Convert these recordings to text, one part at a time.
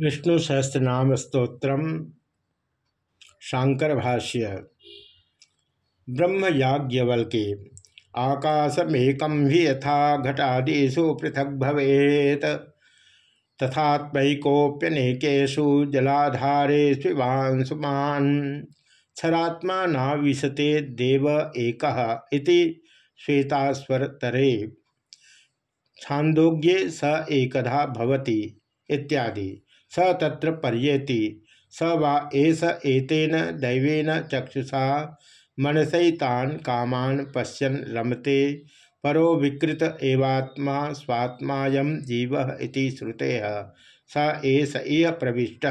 विष्णु सहस्त्रनाम स्त्रोत्र शांकर भाष्य। ब्रह्म याज्ञवल के आकाशमेकम ही यथा घटादिषु पृथक भवेत। तथात्मकोप्यनेकेशु जलाधारे शिवांशुमान क्षरात्मा नाविशते देव एक श्वेतास्वरतरे। छांदोग्ये स एकधा भवति, इत्यादि। स तत्र पर्येति। स वा एस एतेन दैवेन चक्षुषा मनसैतान कामान पश्यन रमते। परो विकृत एवात्मा स्वात्मा जीव इति श्रुते। स एस इह प्रविष्ट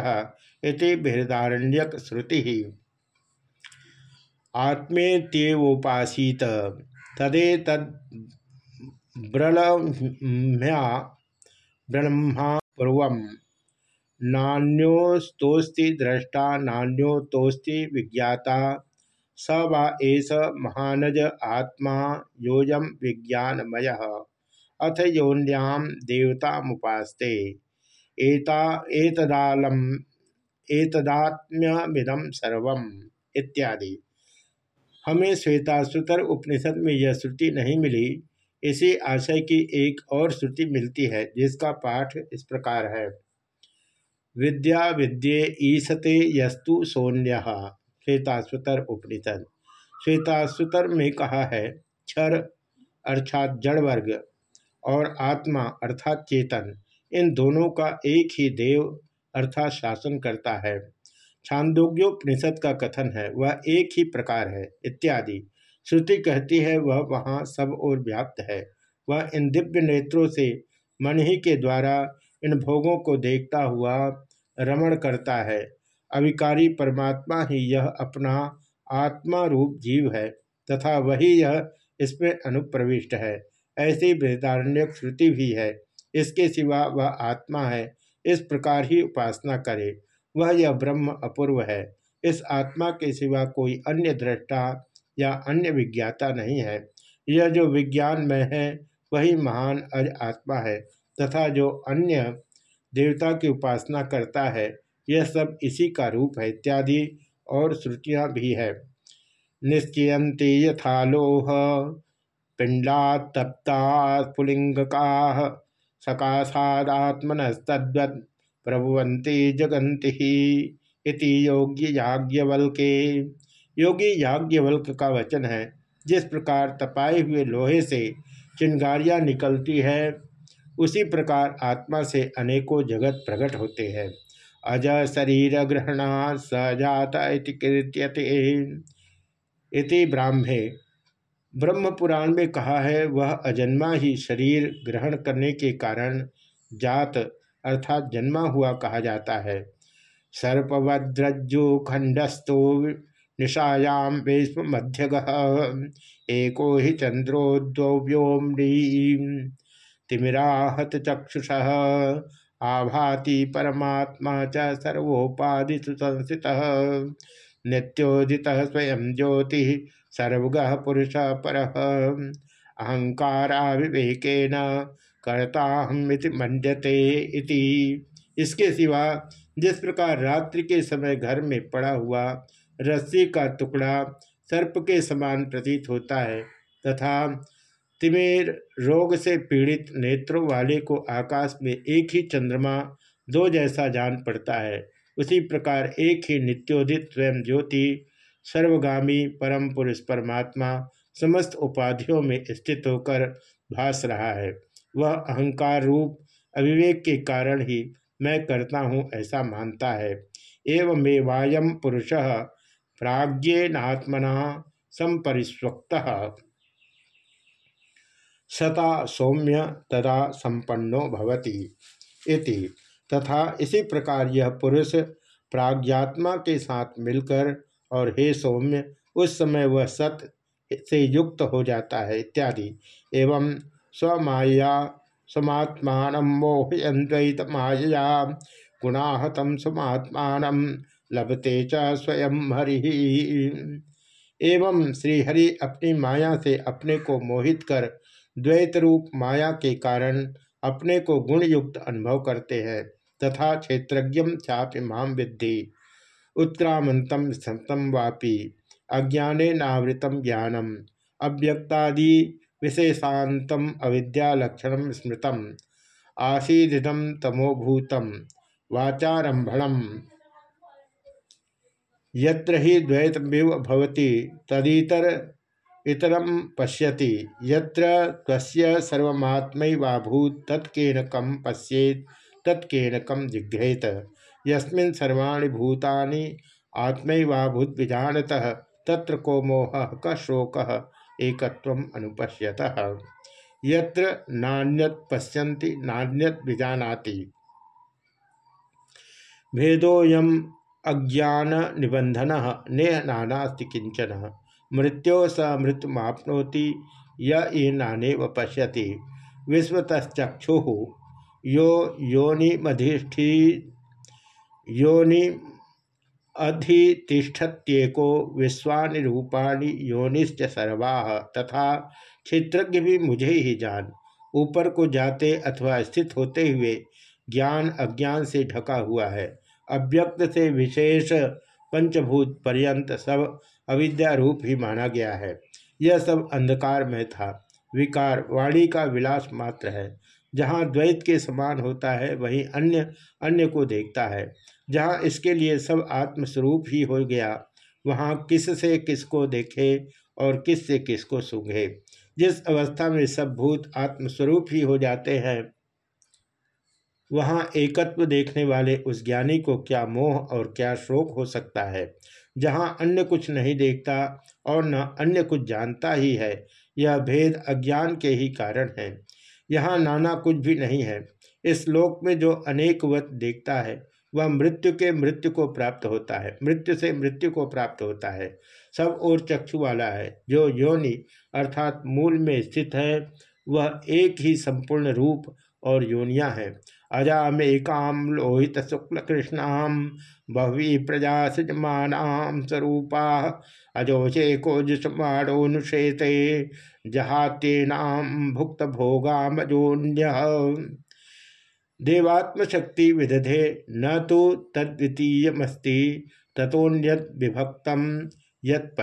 इति बृहदारण्यक श्रुति। आत्मेत्येवोपासीत। तदेतद् ब्रह्म्या ब्रह्मा पूर्व नान्योस्तोस्ति दृष्टा नान्योतोस्ति विज्ञाता। स वा एष महानज आत्मा योजम विज्ञानमय। अथ योन्याम देवतामुपास्ते। एता एतदालम एतदात्म्यमिदम सर्वम इत्यादि। हमें श्वेताश्रुतर उपनिषद में यह श्रुति नहीं मिली। इसी आशय की एक और श्रुति मिलती है, जिसका पाठ इस प्रकार है। विद्या विद्ये ईसते यस्तु सोन्य श्वेताश्वतर उपनिषद। श्वेताश्वतर में कहा है क्षर अर्थात जड़ वर्ग और आत्मा अर्थात चेतन, इन दोनों का एक ही देव अर्थात शासन करता है। छांदोग्योपनिषद का कथन है, वह एक ही प्रकार है, इत्यादि। श्रुति कहती है, वह वहाँ सब और व्याप्त है। वह इन दिव्य नेत्रों से मन ही के द्वारा इन भोगों को देखता हुआ रमण करता है। अविकारी परमात्मा ही यह अपना आत्मा रूप जीव है, तथा वही यह इसमें अनुप्रविष्ट है। ऐसी बृहदारण्य श्रुति भी है। इसके सिवा वह आत्मा है। इस प्रकार ही उपासना करे। वह यह ब्रह्म अपूर्व है। इस आत्मा के सिवा कोई अन्य दृष्टा या अन्य विज्ञाता नहीं है। यह जो विज्ञान में है, वही महान अज आत्मा है, तथा जो अन्य देवता की उपासना करता है, यह सब इसी का रूप है इत्यादि और श्रुतियाँ भी है। निश्चयती यथा लोह पिंडा तप्ता पुलिंग का पुलिंगका सकाशादात्मनस्तद्वत् प्रभुवंती जगंती इति योग्य याज्ञवल के योगी याज्ञवल्क का वचन है, जिस प्रकार तपाए हुए लोहे से चिंगारियाँ निकलती है उसी प्रकार आत्मा से अनेकों जगत प्रकट होते हैं। अज शरीर ग्रहणा सजात इति ब्राह्मे, ब्रह्म पुराण में कहा है, वह अजन्मा ही शरीर ग्रहण करने के कारण जात अर्थात जन्मा हुआ कहा जाता है। सर्पवद्रज्जु खंडस्तु निशायां वेश्म मध्यग एको ही चंद्रो द्व्योम्री तिमिराहत चक्षुष, आभाति परमात्मा च सर्वोपाधि संस्थित स्वयं ज्योति, सर्वग पुरुष पर। अहंकारा विवेकेन करता हम मंडते इति। इसके सिवा जिस प्रकार रात्रि के समय घर में पड़ा हुआ रस्सी का टुकड़ा सर्प के समान प्रतीत होता है तथा तिमेर रोग से पीड़ित नेत्रों वाले को आकाश में एक ही चंद्रमा दो जैसा जान पड़ता है। उसी प्रकार एक ही नित्योदित स्वयं ज्योति, सर्वगामी परम पुरुष परमात्मा समस्त उपाधियों में स्थित होकर भास रहा है। वह अहंकार रूप, अविवेक के कारण ही मैं करता हूँ ऐसा मानता है। एवं वायम पुरुष प्राज्ञेनात्मना संपरिस्वक्त। सता सौम्य तदा संपन्नो भवति इति। तथा इसी प्रकार यह पुरुष प्राज्ञात्मा के साथ मिलकर और हे सौम्य, उस समय वह सत से युक्त हो जाता है इत्यादि। एवं स्वमाया समात्मान मोहयद्वैत माया गुणाहतम समात्मान लभते च स्वयं हरि। एवं श्रीहरि अपनी माया से अपने को मोहित कर द्वैत रूप माया के कारण अपने को गुण युक्त अनुभव करते हैं, तथा क्षेत्रज्ञ चापि माम विद्धि। उत्क्रामंतम सतम वापी अज्ञानेनावृतम ज्ञानम। अव्यक्तादि विशेषातम अविद्यालक्षण स्मृतम। आसीदिदम तमोभूतम। वाचारंभणम यत्र ही द्वैतमिव भवति, तदितर इतरम पश्यति। यत्र तस्य सर्वमात्मैवाभूत तत्केन कम पश्येत, तत्केन कम जिघ्रेत। यस्मिन् सर्वाणि भूतानि आत्मैवाभूत विजानतः, तत्र को मोह, क शोक, एकत्वम अनुपश्यतः। यत्र नान्यत पश्यन्ति, नान्यत विजानाति। भेदोयम अज्ञान निबंधन नेह नानास्ति किंचन मृत्यो स मृत्युमाप्नोति ये नाने पश्यति। विश्वतश्चक्षु यो योनिमधिष्ठि योनि अधितिष्ठत्येको विश्वानि रूपाणि योनिश्च सर्वा, तथा क्षेत्रज्ञ भी मुझे ही जान। ऊपर को जाते अथवा स्थित होते हुए ज्ञान अज्ञान से ढका हुआ है। अव्यक्त से विशेष पंचभूत पर्यंत सब अविद्या रूप ही माना गया है। यह सब अंधकार में था। विकार वाणी का विलास मात्र है। जहाँ द्वैत के समान होता है, वहीं अन्य अन्य को देखता है। जहाँ इसके लिए सब आत्मस्वरूप ही हो गया, वहाँ किस से किसको देखे और किस से किसको सूंघे। जिस अवस्था में सब भूत आत्मस्वरूप ही हो जाते हैं, वहाँ एकत्व देखने वाले उस ज्ञानी को क्या मोह और क्या शोक हो सकता है? जहाँ अन्य कुछ नहीं देखता और न अन्य कुछ जानता ही है, यह भेद अज्ञान के ही कारण है। यहाँ नाना कुछ भी नहीं है। इस लोक में जो अनेक वत देखता है, वह मृत्यु के मृत्यु को प्राप्त होता है, मृत्यु से मृत्यु को प्राप्त होता है। सब और चक्षु वाला है, जो योनि अर्थात मूल में स्थित है, वह एक ही संपूर्ण रूप और योनिया है। अजामेकाम लोहित शुक्ल कृष्णाम बहवी प्रजा सृजमानाम स्वरूपा अजोचे को जुष्माणोनुषेते जहातेनाम भुक्त भोगामजोन्य देवात्म शक्ति विदधे, न तो तद्वितीयमस्ति तथोन्यत विभक्तम यत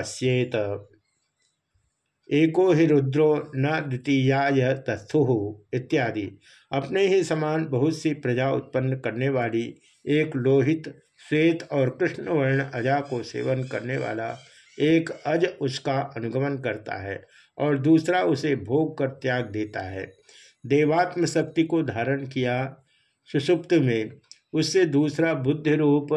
एको ही रुद्रो न द्वितीयाय तस्थु, इत्यादि। अपने ही समान बहुत सी प्रजा उत्पन्न करने वाली एक लोहित, श्वेत और कृष्णवर्ण अजा को सेवन करने वाला एक अज उसका अनुगमन करता है और दूसरा उसे भोग कर त्याग देता है। देवात्म शक्ति को धारण किया सुषुप्त में, उससे दूसरा बुद्धि रूप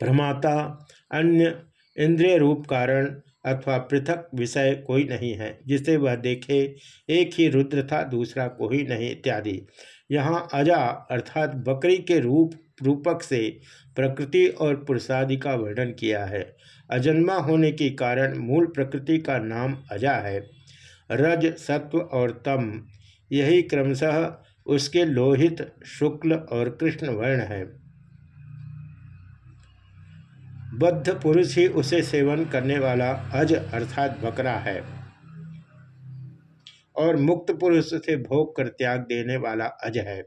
प्रमाता, अन्य इंद्रिय रूप कारण अथवा पृथक विषय कोई नहीं है, जिसे वह देखे, एक ही रुद्र था, दूसरा कोई नहीं, इत्यादि। यहाँ अजा अर्थात बकरी के रूप, रूपक से प्रकृति और पुरुषादि का वर्णन किया है। अजन्मा होने के कारण मूल प्रकृति का नाम अजा है। रज, सत्व और तम, यही क्रमशः उसके लोहित, शुक्ल और कृष्ण वर्ण है। बद्ध पुरुष ही उसे सेवन करने वाला अज अर्थात बकरा है। और मुक्त पुरुष से भोग कर त्याग देने वाला अज है।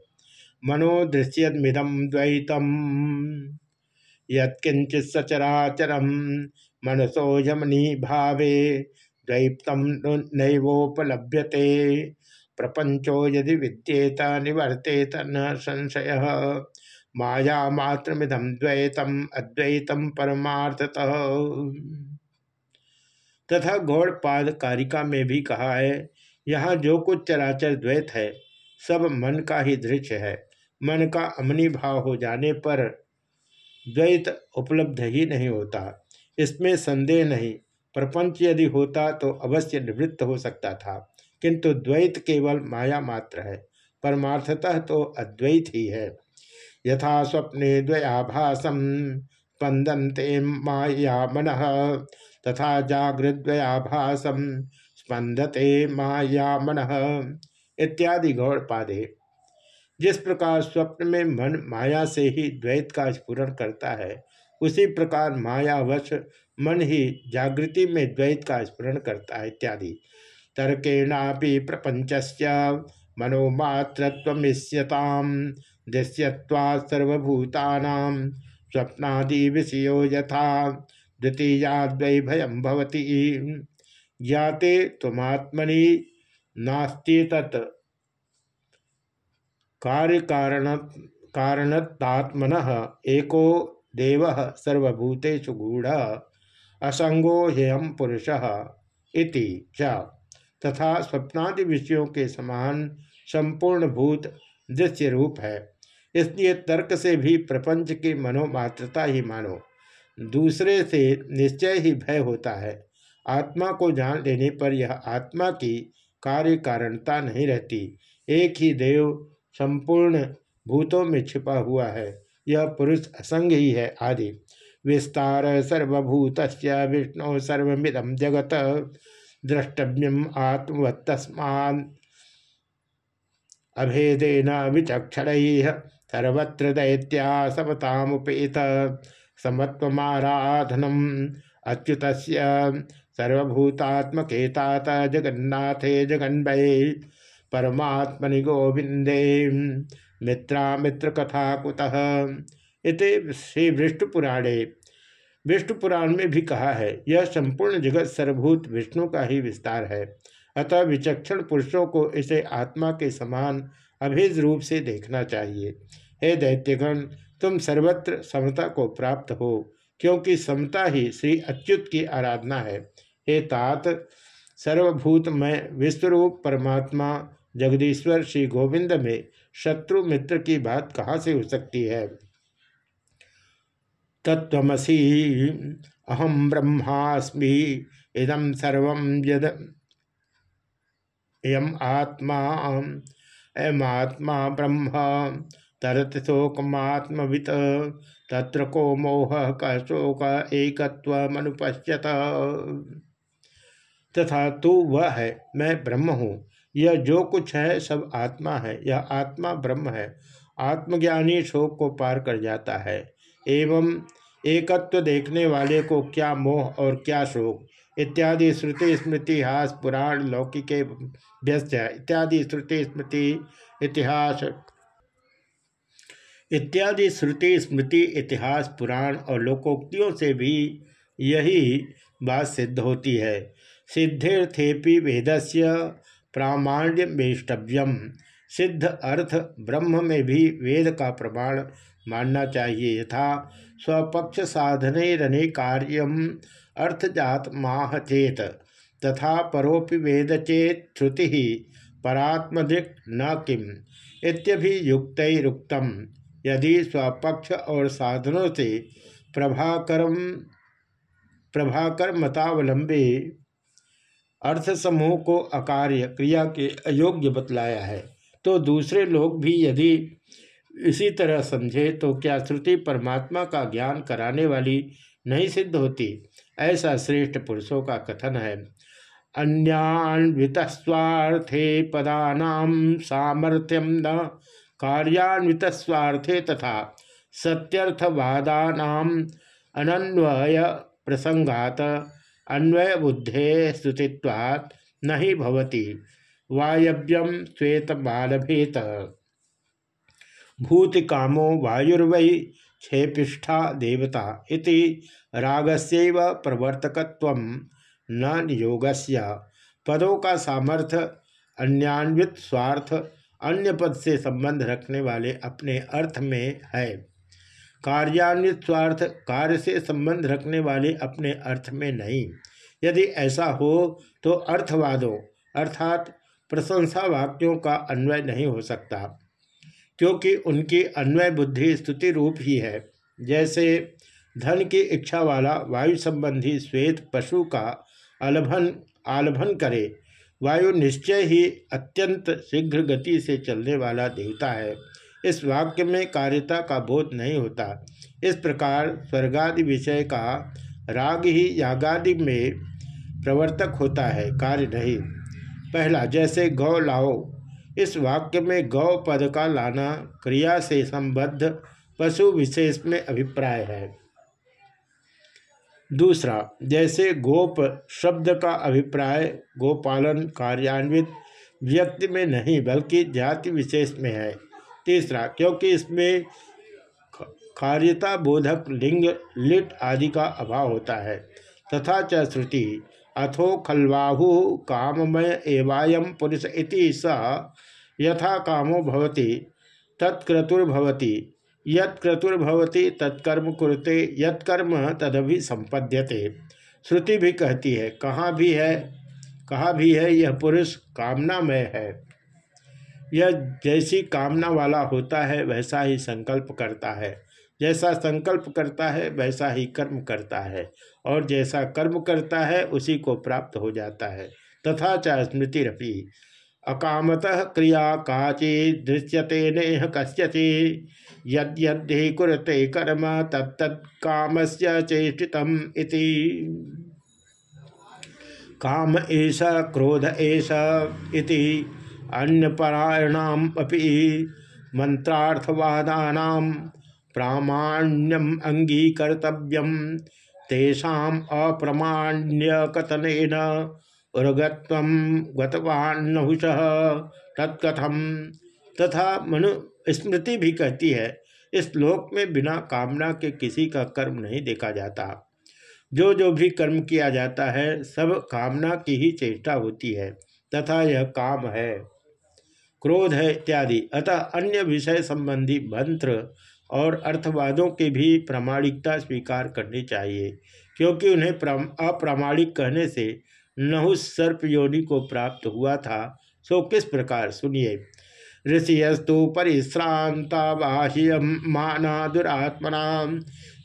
मनोदृश्यमिदम द्वैतम। यत्किंचित सचराचरम। मनसो यमनी भावे। द्वैतम नैवोपलभ्यते। प्रपंचो यदि विद्येत निवर्तेत न संशय। माया मात्रमिदम द्वैतम अद्वैतम परमार्थतः। तथा गौड़पाद कारिका में भी कहा है, यहाँ जो कुछ चराचर द्वैत है, सब मन का ही दृश्य है। मन का अमनी भाव हो जाने पर द्वैत उपलब्ध ही नहीं होता। इसमें संदेह नहीं, प्रपंच यदि होता तो अवश्य निवृत्त हो सकता था, किंतु द्वैत केवल माया मात्र है, परमार्थतः तो अद्वैत ही है। यथा स्वप्ने द्वयाभासम स्पंदनते माया मन तथा जागृद्वयाभासम स्पंदते माया मन इत्यादि गौड़ पादे। जिस प्रकार स्वप्न में मन माया से ही द्वैत का स्फुरन करता है, उसी प्रकार मायावश मन ही जागृति में द्वैत का स्मरण करता है इत्यादि। तर्केणापि प्रपंच मनोमात्रत्वमिष्यताम दृश्यवा सर्वभूतानाम स्वप्नादि विषयो यथा द्वितीयाद्वै भयम भवती। ज्ञाते तुमात्मनि नास्ति तत्। कार्य कारण कारणतात्मन एको देव सर्वभूतेषु गूढ़ असंगो ह्यम पुरुष इति च। तथा स्वप्नादि विषयों के समान संपूर्ण भूत दृश्य रूप है। इसलिए तर्क से भी प्रपंच की मनोमात्रता ही मानो। दूसरे से निश्चय ही भय होता है। आत्मा को जान लेने पर यह आत्मा की कार्य कारणता नहीं रहती। एक ही देव संपूर्ण भूतों में छिपा हुआ है। यह पुरुष असंग ही है आदि। विस्तार सर्वभूत विष्णु सर्वमिदम जगत। द्रष्टव्यम आत्मवत्तस्मा अभेदेन विचक्षण सर्वत्र दैत्या समतामुपेत समत्वराधनम अच्युत सर्वभूतात्मकेतात जगन्नाथे जगन्वये परमात्मनि गोविंदे मित्रा मित्र कथा कुतः इति श्री विष्णुपुराणे विष्णु पुराण में भी कहा है, यह संपूर्ण जगत सर्वभूत विष्णु का ही विस्तार है। अतः विचक्षण पुरुषों को इसे आत्मा के समान अभेद रूप से देखना चाहिए। हे दैत्यगण, तुम सर्वत्र समता को प्राप्त हो, क्योंकि समता ही श्री अच्युत की आराधना है। हे तात सर्वभूत में विश्वरूप परमात्मा, जगदीश्वर श्री गोविंद में शत्रु मित्र की बात कहाँ से हो सकती है? तत्वसी अहम ब्रह्मास्मि इदम सर्व यद, यम आत्मा आत्मा ब्रह्म तरत शोकमात्मवित तत्र को मोह क शोक एकत्वमनुपश्यत। तथा तू वह है, मैं ब्रह्म हूँ। यह जो कुछ है, सब आत्मा है। यह आत्मा ब्रह्म है। आत्मज्ञानी शोक को पार कर जाता है। एवं एकत्व देखने वाले को क्या मोह और क्या शोक? इत्यादि श्रुति स्मृति हास पुराण, लौकिक व्यस्त इत्यादि श्रुति स्मृति इतिहास, इत्यादि श्रुति स्मृति इतिहास, पुराण और लोकोक्तियों से भी यही बात सिद्ध होती है। सिद्धेर्थेपि वेदस्य प्रामाण्य वेष्टव्यम सिद्ध अर्थ ब्रह्म में भी वेद का प्रमाण मानना चाहिए। यथा स्वपक्ष साधने रने कार्यम अर्थजात माह चेत तथा परोपि वेद चेत श्रुति परात्मधिक न किम इत्यभि युक्तरुक्तम यदि स्वपक्ष और साधनों से प्रभाकरम प्रभाकर मतावलंबे अर्थ समूह को अकार्य क्रिया के अयोग्य बतलाया है। तो दूसरे लोग भी यदि इसी तरह समझे तो क्या श्रुति परमात्मा का ज्ञान कराने वाली नहीं सिद्ध होती? ऐसा श्रेष्ठ पुरुषों का कथन है। अन्यान्वित स्वार्थे पदानाम सामर्थ्यम न कार्यान्वित स्वार्थे तथा सत्यर्थवादानाम अनन्वय प्रसंगात अन्वय बुद्धे स्तुतिवात् नहीं भवति। वायव्यम श्वेत बालभेत भूति कामो वायुर्वै क्षेपिष्ठा देवता इति रागस्यैव प्रवर्तकत्व न नियोगस्य। पदों का सामर्थ्य अन्यान्वित स्वार्थ, अन्य पद से संबंध रखने वाले अपने अर्थ में है। कार्यान्वित स्वार्थ कार्य से संबंध रखने वाले अपने अर्थ में नहीं। यदि ऐसा हो तो अर्थवादों, अर्थात प्रशंसा वाक्यों का अन्वय नहीं हो सकता, क्योंकि उनकी अन्वय बुद्धि स्तुति रूप ही है। जैसे, धन की इच्छा वाला वायु संबंधी श्वेत पशु का अलभन, आलभन करे, वायु निश्चय ही अत्यंत शीघ्र गति से चलने वाला देवता है। इस वाक्य में कार्यता का बोध नहीं होता। इस प्रकार स्वर्गादि विषय का राग ही यागादि में प्रवर्तक होता है, कार्य नहीं। पहला, जैसे गौ लाओ। इस वाक्य में गौ पद का लाना क्रिया से संबद्ध पशु विशेष में अभिप्राय है। दूसरा, जैसे गोप शब्द का अभिप्राय गोपालन कार्यान्वित व्यक्ति में नहीं, बल्कि जाति विशेष में है। तीसरा, क्योंकि इसमें कार्यता बोधक लिंग, लिट आदि का अभाव होता है। तथा च श्रुति अथो खलवाहु काममय एवायम पुरुष इति स यथा कामो भवति, तत्क्रतुर्भवति। यत्क्रतुर्भवति, तत्कर्म कुरते, यत्कर्म तदभि संपद्यते। श्रुति भी कहती है, कहाँ भी है, कहा भी है यह पुरुष कामनामय है। यह जैसी कामना वाला होता है, वैसा ही संकल्प करता है। जैसा संकल्प करता है, वैसा ही कर्म करता है। और जैसा कर्म करता है, उसी को प्राप्त हो जाता है। तथा च स्मृतिरपि। अकामतः क्रिया काचि दृश्यते नेह कस्यति यद्यद्धि कुरते कर्म तत्त से चेष्टितम काम एष, क्रोध एष इति। अन्यपरायणाम अपि। मंत्रार्थवादानाम प्रामाण्यम अंगीकर्तव्यम तेषाम अप्रमाण्यकतन उर्गत्व गतवान्नहुष। तत्कथम। तथा मनु स्मृति भी कहती है, इस लोक में बिना कामना के किसी का कर्म नहीं देखा जाता। जो जो भी कर्म किया जाता है, सब कामना की ही चेष्टा होती है, तथा यह काम है। क्रोध है इत्यादि। अतः अन्य विषय संबंधी मंत्र और अर्थवादों की भी प्रामाणिकता स्वीकार करनी चाहिए, क्योंकि उन्हें अप्रामाणिक कहने से नहुस सर्प योनि को प्राप्त हुआ था। सो किस प्रकार? सुनिए। ऋषियस्तु परिश्रांता बाह्य माना दुरात्मना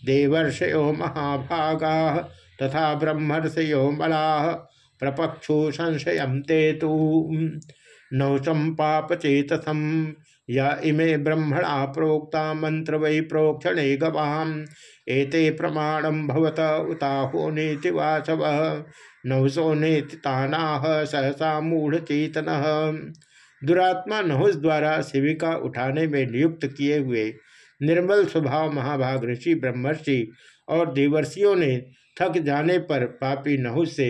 देवर्षयो महाभागा तथा ब्रह्मर्षयो मला प्रपक्षु संशय ते तो नौचम पापचेतसम। या इमे ब्रह्मणा प्रोक्ता मंत्र वै प्रोक्षणे गवाम। एते प्रमाणम भवत उताहो नीति वासव। नहुसो नेति तानाह सहसा मूढ़ चेतन दुरात्मा नहुस द्वारा शिविका उठाने में नियुक्त किए हुए निर्मल स्वभाव महाभाग ऋषि ब्रह्मर्षि और देवर्षियों ने थक जाने पर पापी नहुस से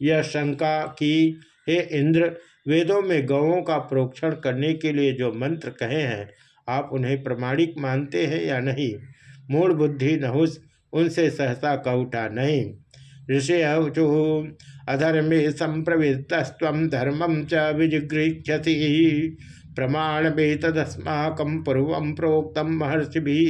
यह शंका की, हे इंद्र वेदों में गौों का प्रोक्षण करने के लिए जो मंत्र कहे हैं, आप उन्हें प्रमाणिक मानते हैं या नहीं? मूल बुद्धि नहुस उनसे सहसा उठा, नहीं। ऋषि अवचु अधर्मे संप्रवृत्तस्व धर्मम च विजिगृक्षति प्रमाण में तदस्माक पूर्व प्रोक्तम महर्षि भी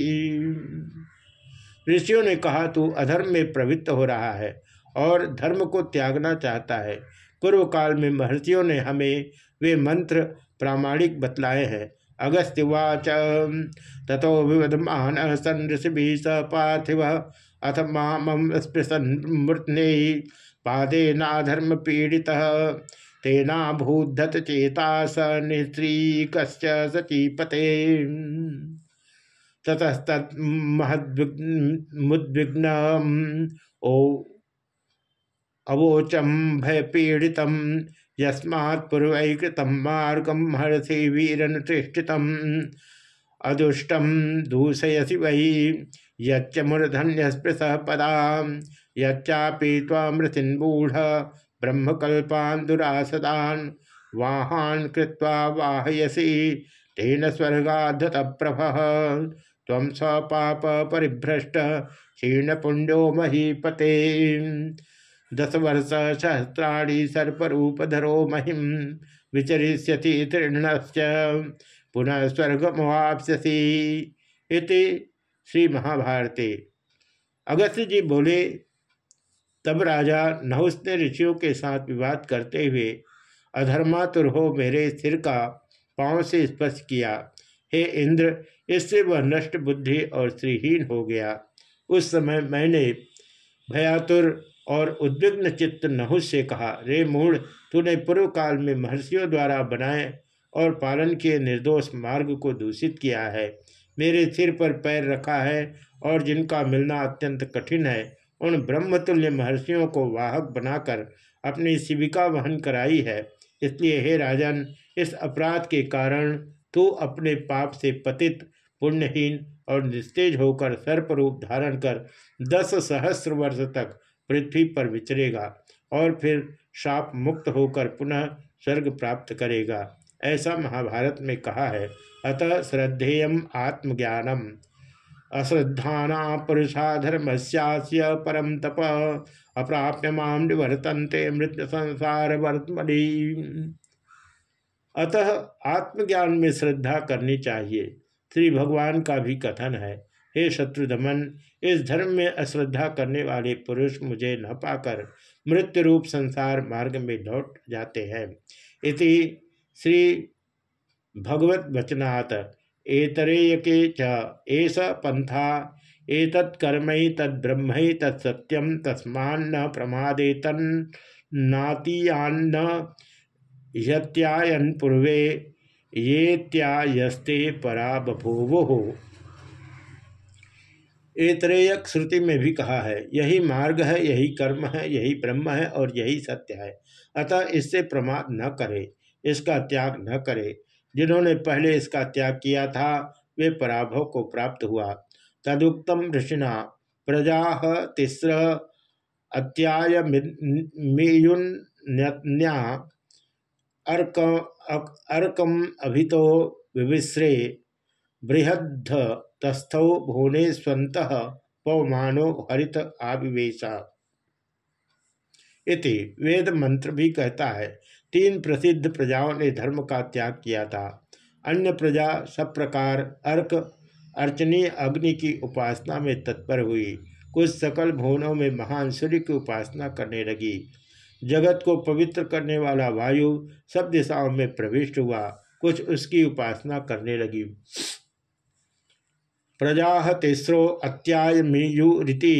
ऋषियों ने कहा, तू अधर्म में प्रवृत्त हो रहा है और धर्म को त्यागना चाहता है। पूर्व काल में महर्षियों ने हमें वे मंत्र प्रामाणिक बतलाए हैं। अगस्त्यवाच तथो विवधमान सन ऋषि स पार्थिव, अथ माम स्पृशन मृतने पादे नाधर्म पीड़िता तेना भूधत चेता स निस्त्रीक सचीपते ततस्तमुद्विग्न ओ अवोचम भय पीड़ित यस्मात्पूर्वैकृत मार्गम महर्षि वीरन तिष्ठित अदुष्टम दूषयसी वही यच्च पदा, यच्चापि तामृतिन्मूढ़ ब्रह्मकल्पान दुरासदान, वाहान कृत्वा वाहयसी, तेन स्वर्गाधत प्रभ तम परिभ्रष्ट क्षीण पुण्यो महीपते। दस वर्ष सहस्राणी सर्परूपधरो महिम विचरिष्यति तृणश्च पुनः स्वर्गमवाप्स्यसी इति श्री महाभारती अगस्त जी बोले, तब राजा नहुस ने ऋषियों के साथ विवाद करते हुए अधर्मातुर हो मेरे सिर का पाँव से स्पर्श किया। हे इंद्र, इससे वह नष्ट बुद्धि और श्रीहीन हो गया। उस समय मैंने भयातुर और उद्विग्न चित्त नहुस से कहा, रे मूढ़, तूने पूर्व काल में महर्षियों द्वारा बनाए और पालन किए निर्दोष मार्ग को दूषित किया है। मेरे सिर पर पैर रखा है और जिनका मिलना अत्यंत कठिन है, उन ब्रह्मतुल्य महर्षियों को वाहक बनाकर अपनी शिविका वहन कराई है। इसलिए हे राजन, इस अपराध के कारण तू अपने पाप से पतित, पुण्यहीन और निस्तेज होकर सर्परूप धारण कर दस सहस्र वर्ष तक पृथ्वी पर विचरेगा और फिर शाप मुक्त होकर पुनः स्वर्ग प्राप्त करेगा। ऐसा महाभारत में कहा है। अतः श्रद्धेय आत्मज्ञानम। अश्रद्धाना पुरुषा धर्म परम तप। अप्राप्य माम निवर्तनते मृत्यु संसार वर्तमनी। अतः आत्मज्ञान में श्रद्धा करनी चाहिए। श्री भगवान का भी कथन है, हे शत्रुधमन इस धर्म में अश्रद्धा करने वाले पुरुष मुझे न पाकर मृत्यु रूप संसार मार्ग में लौट जाते हैं। इति श्री भगवत वचनात्, एतरेयके च पंथा एतत्कर्म तद्ब्रह्म तत्सत्यम तस्मान्न प्रमादे तन्नातीयान्न यत्यायन पूर्वे ये त्यायस्ते परा बभूवो। एतरेयक श्रुति में भी कहा है, यही मार्ग है, यही कर्म है, यही ब्रह्म है और यही सत्य है। अतः इससे प्रमाद न करे, इसका त्याग न करे। जिन्होंने पहले इसका त्याग किया था, वे पराभव को प्राप्त हुआ। तदुक्तम ऋषिना प्रजा तिस्र, अत्याय मेयुन्या अर्कम अर्कम अभितो विविश्रे बृहद्ध तस्थौ भुवने स्वंत पवमानो हरित आविवेशा। इति वेद मंत्र भी कहता है, तीन प्रसिद्ध प्रजाओं ने धर्म का त्याग किया था। अन्य प्रजा सब प्रकार अर्क, अर्चनीय अग्नि की उपासना में तत्पर हुई। कुछ सकल भुवनों में महान सूर्य की उपासना करने लगी। जगत को पवित्र करने वाला वायु सब दिशाओं में प्रविष्ट हुआ। कुछ उसकी उपासना करने लगी। प्रजा तिस्रो मीयुरीति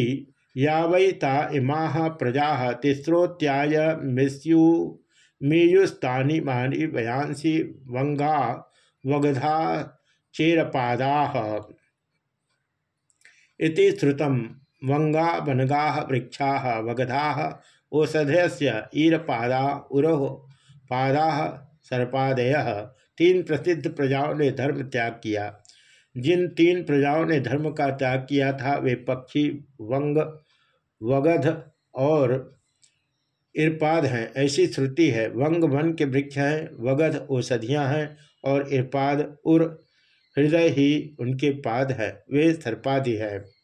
या वै ता इमा प्रजा तिस्रोत्याय मिस्यु, मीयुस्तानी मानी वयांसी वंगा वगधा चेरपादा। इति श्रुतम वंगा वनगा वृक्षा वगधा ओषधस्य ईरपादा उरोह पादा सर्पादय। तीन प्रसिद्ध प्रजाओं ने धर्म त्याग किया। जिन तीन प्रजाओं ने धर्म का त्याग किया था, वे पक्षी, वंग, वगध और इरपाद हैं। ऐसी श्रुति है, वंग वन के वृक्ष हैं, वगध औषधियाँ हैं और इरपाद उर हृदय ही उनके पाद है। वे सर्पादि है।